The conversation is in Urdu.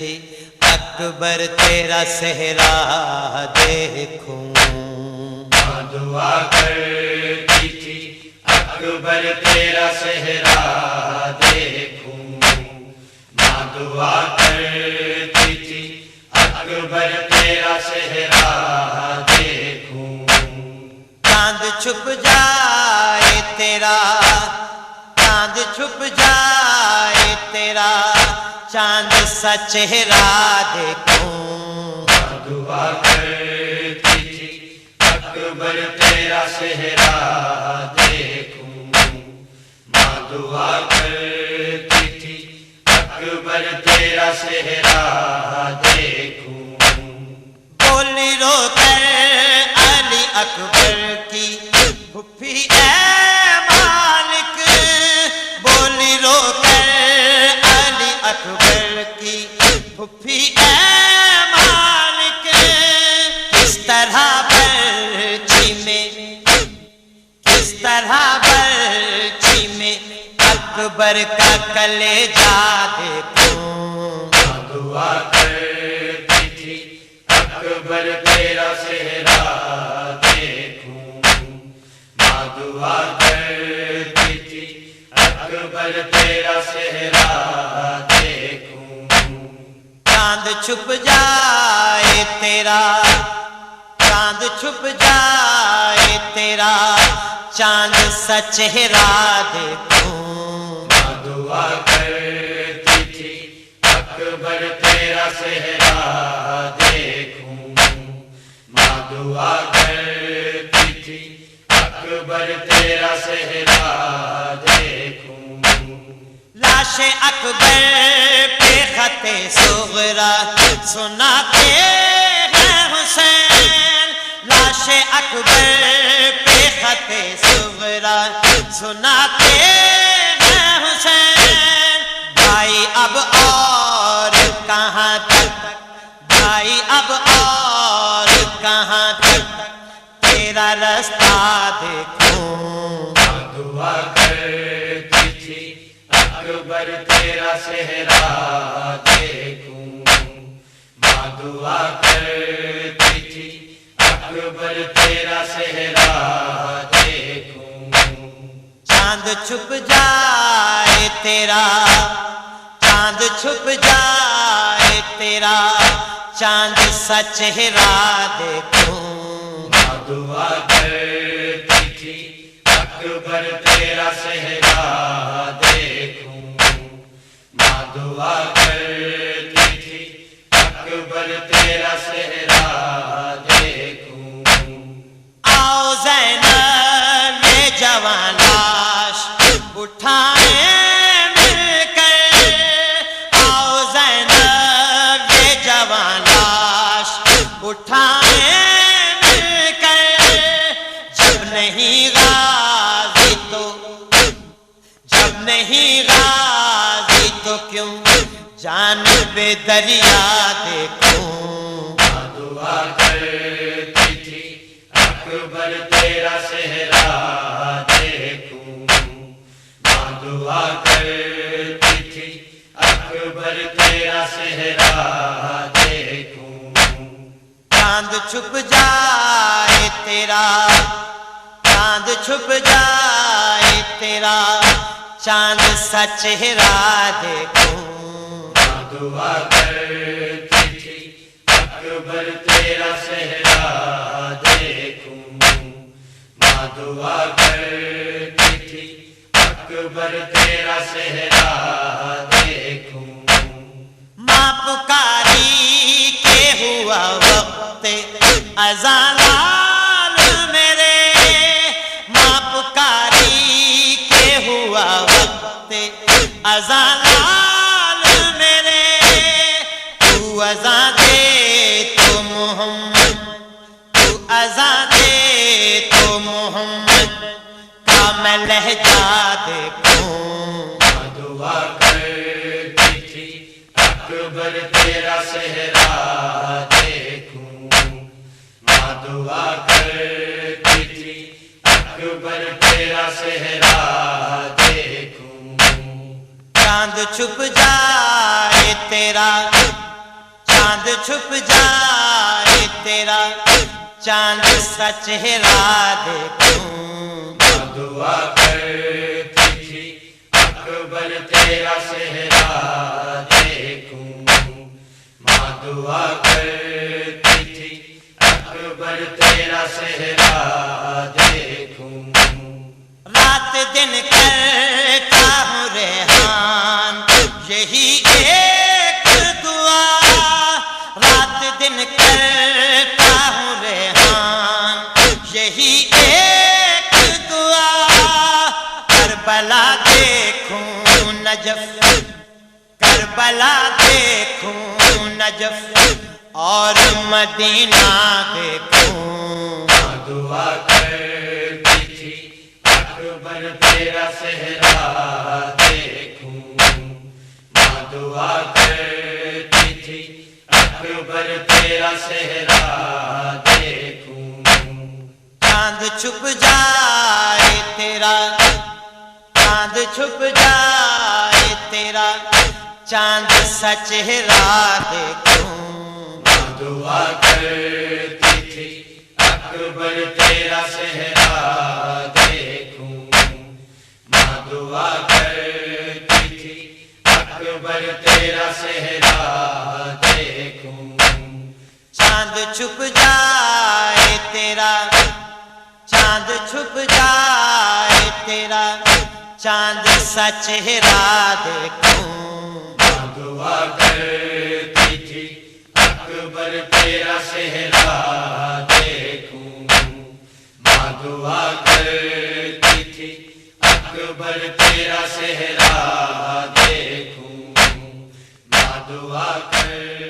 اکبر تیرا صحرا دیکھوں۔ دعا کرتی تھی اکبر تیرا صحرا دیکھوں۔ ماں دعا کرتی تھی اکبر تیرا صحرا دیکھوں۔ چاند چھپ جائے تیرا چاند چھپ جائے چاند سا چہرہ دیکھوں۔ دعا کرتی تھی اکبر تیرا صحرا دیکھوں۔ ماں دعا کرتی تھی اکبر تیرا صحرا دیکھوں۔ بولی رو کر علی اکبر کی پھپھی برچی میں اکبر کا کلے جا دیکھوں۔ دعا کرتی تھی اکبر تیرا صحرا دیکھوں۔ ماں دعا کرتی تھی اکبر تیرا دیکھوں۔ چاند چھپ جائے تیرا چاند چھپ جائے تیرا۔ چاند سا چہرہ دیکھوں۔ دعا کرتی تھی اکبر تیرا صحرا دیکھوں۔ ماں دعا کرتی تھی اکبر تیرا صحرا دیکھوں۔ لاش اکبر پہ خط سغرا سناتے ہیں بھائی اب اور کہاں تک؟ تیرا رستہ دیکھوں۔ دعا کرتی تھی اکبر تیرا صحرا دیکھوں۔ ماں دعا کرتی تھی اکبر تیرا صحرا دیکھوں۔ چاند چھپ جائے تیرا چاند چھپ جائے تیرا۔ چاند سا چہرہ دیکھوں ماں دعا کرتی تھی اکبر تیرا صحرا دیکھوں۔ ماں دعا نہیں غازی تو کیوں جان بے دریا دیکھوں؟ دعا کرتی تھی اکبر تیرا صحرا دیکھوں۔ دعا کرتی تھی اکبر تیرا صحرا دیکھوں۔ چاند چھپ جائے تیرا چاند چھپ جائے تیرا۔ چاند سا چہرہ دیکھوں دعا کرتی تھی اکبر تیرا صحرا دیکھوں۔ ماں دعا کرتی تھی اکبر تیرا صحرا دیکھوں۔ ماں پکاری کے ہوا وقت ازالال تو ازا دے تو محمد کا میں لہجہ دیکھوں۔ دعا کرتی تھی اکبر تیرا صحرا دیکھوں۔ ماں دعا کرتی تھی اکبر تیرا صحرا دیکھوں۔ چاند چھپ جائے تیرا چاند چھپ جائے تیرا۔ چاند سا چہرہ دیکھوں دعا کرتی تھی اکبر تیرا صحرا دیکھوں ماں دعا کرتی تھی اکبر تیرا دیکھوں رات دن کرتا ہوں ریحان یہی ایک دعا۔ رات دن کرتا کربلا دیکھوں نجف اور مدینہ دیکھوں۔ دعا تھی اکبر تیرا صحرا دیکھوں۔ دعا کرتی تھی اکبر تیرا صحرا دیکھوں۔ چاند چھپ جائے تیرا چاند چھپ جائے تیرا۔ چاند سا چہرہ دیکھوں دعا کرتی تھی اکبر تیرا صحرا دیکھوں۔ ماں دعا کرتی تھی اکبر تیرا صحرا دیکھوں۔ چاند چھپ جائے تیرا چاند چھپ جائے تیرا۔ چاند سا چہرہ دیکھوں۔ ماں کرتی تھی۔ اکبر، تیرا سہرا دیکھوں۔ ماں دعا کرتی تھی۔ اکبر، تیرا سہرا دیکھوں۔ ماں دعا کر